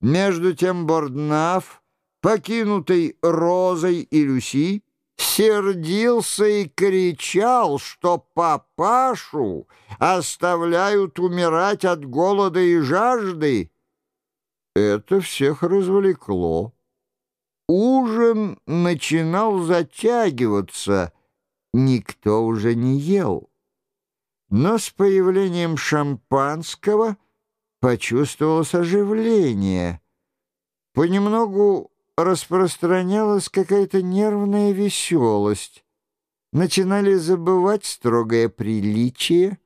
Между тем Борднаф, покинутый Розой и Люси, сердился и кричал, что папашу оставляют умирать от голода и жажды. Это всех развлекло. Ужин начинал затягиваться, никто уже не ел. Но с появлением шампанского почувствовалось оживление. Понемногу распространялась какая-то нервная веселость. Начинали забывать строгое приличие.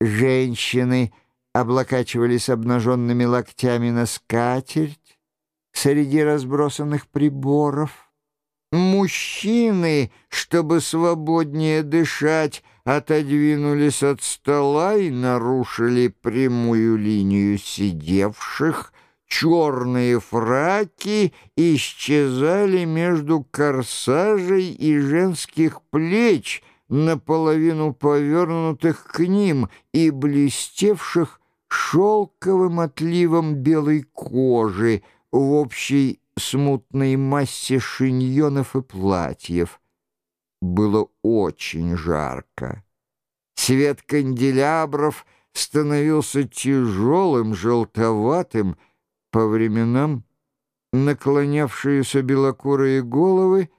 Женщины облокачивались обнаженными локтями на скатерть среди разбросанных приборов. Мужчины, чтобы свободнее дышать, отодвинулись от стола и нарушили прямую линию сидевших, черные фраки исчезали между корсажей и женских плеч, наполовину повернутых к ним и блестевших шелковым отливом белой кожи. В общей смутной массе шиньонов и платьев. Было очень жарко. Свет канделябров становился тяжелым, желтоватым, по временам наклонявшиеся белокурые головы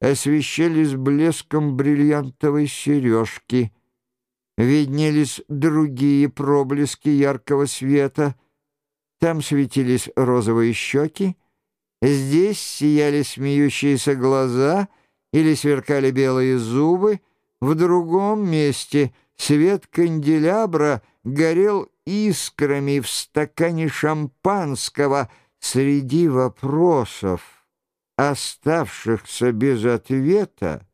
освещались блеском бриллиантовой сережки. Виднелись другие проблески яркого света. Там светились розовые щеки, здесь сияли смеющиеся глаза или сверкали белые зубы, в другом месте свет канделябра горел искрами в стакане шампанского среди вопросов, оставшихся без ответа,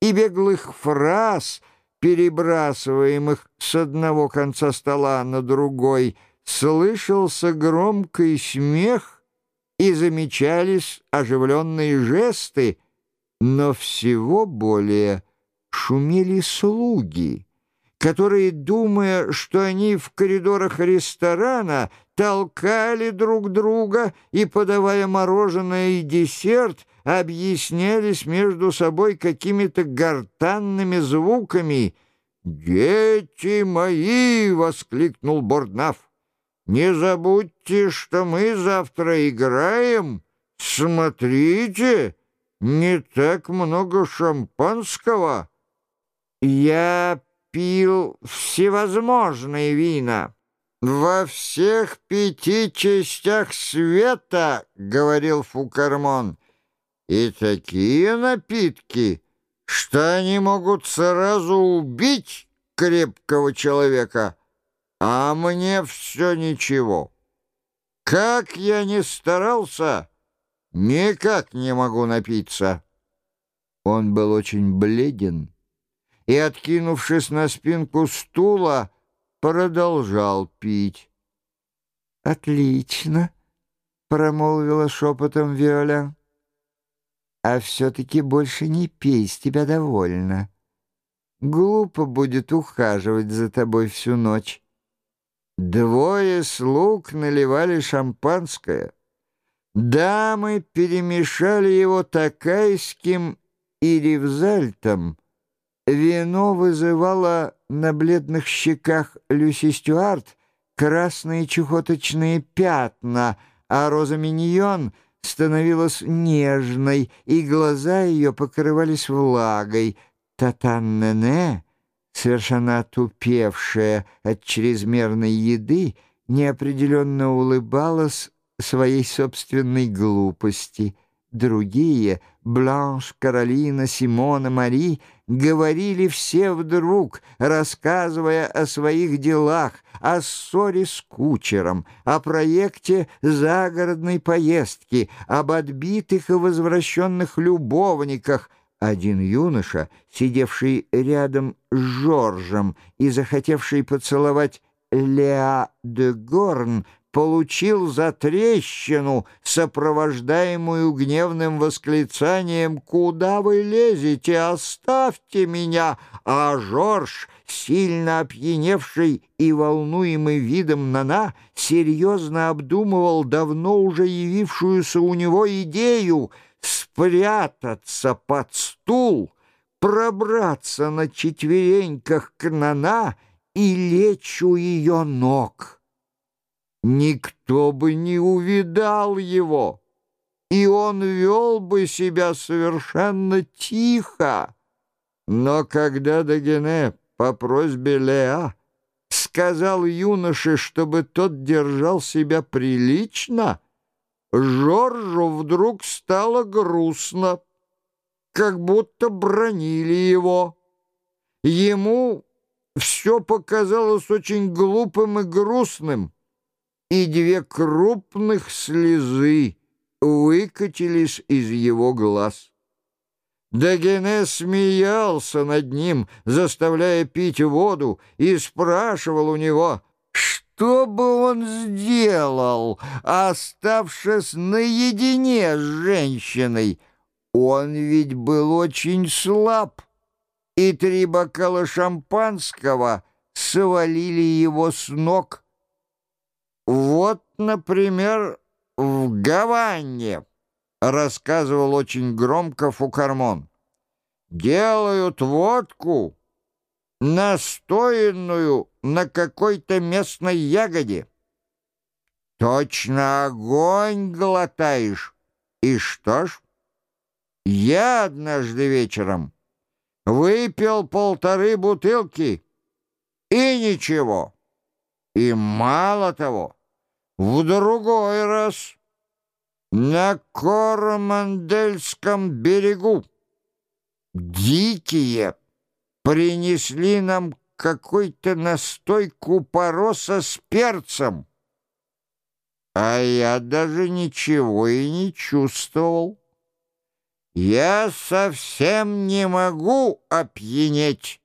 и беглых фраз, перебрасываемых с одного конца стола на другой, слышался громкий смех и замечались оживленные жесты, но всего более шумели слуги которые, думая, что они в коридорах ресторана, толкали друг друга и, подавая мороженое и десерт, объяснялись между собой какими-то гортанными звуками. «Дети мои!» — воскликнул Борднаф. «Не забудьте, что мы завтра играем. Смотрите, не так много шампанского». «Я пил всевозможные вина. «Во всех пяти частях света, — говорил Фукармон, — и такие напитки, что они могут сразу убить крепкого человека, а мне все ничего. Как я ни старался, никак не могу напиться». Он был очень бледен и, откинувшись на спинку стула, продолжал пить. «Отлично», — промолвила шепотом Виоля. «А все-таки больше не пей, с тебя довольно. Глупо будет ухаживать за тобой всю ночь». Двое слуг наливали шампанское. Дамы перемешали его такайским и ревзальтом, Вино вызывало на бледных щеках Люси Стюарт красные чехоточные пятна, а Роза Миньон становилась нежной, и глаза ее покрывались влагой. Татан-Нене, совершенно отупевшая от чрезмерной еды, неопределенно улыбалась своей собственной глупости — Другие, Бланш, Каролина, Симона, Мари, говорили все вдруг, рассказывая о своих делах, о ссоре с кучером, о проекте загородной поездки, об отбитых и возвращенных любовниках. Один юноша, сидевший рядом с Жоржем и захотевший поцеловать Леа де Горн, получил за трещину, сопровождаемую гневным восклицанием «Куда вы лезете? Оставьте меня!» А Жорж, сильно опьяневший и волнуемый видом Нана, серьезно обдумывал давно уже явившуюся у него идею спрятаться под стул, пробраться на четвереньках к Нана и лечь у ее ног. Никто бы не увидал его, и он вел бы себя совершенно тихо. Но когда Дагене по просьбе Леа сказал юноше, чтобы тот держал себя прилично, Жоржу вдруг стало грустно, как будто бронили его. Ему все показалось очень глупым и грустным — и две крупных слезы выкатились из его глаз. Дагене смеялся над ним, заставляя пить воду, и спрашивал у него, что бы он сделал, оставшись наедине с женщиной. Он ведь был очень слаб, и три бокала шампанского свалили его с ног. Вот, например, в Гаване, рассказывал очень громко Фукармон, делают водку, настоянную на какой-то местной ягоде. Точно огонь глотаешь. И что ж, я однажды вечером выпил полторы бутылки, и ничего. И мало того, в другой раз на Кормандельском берегу дикие принесли нам какой-то настой купороса с перцем, а я даже ничего и не чувствовал. Я совсем не могу опьянеть.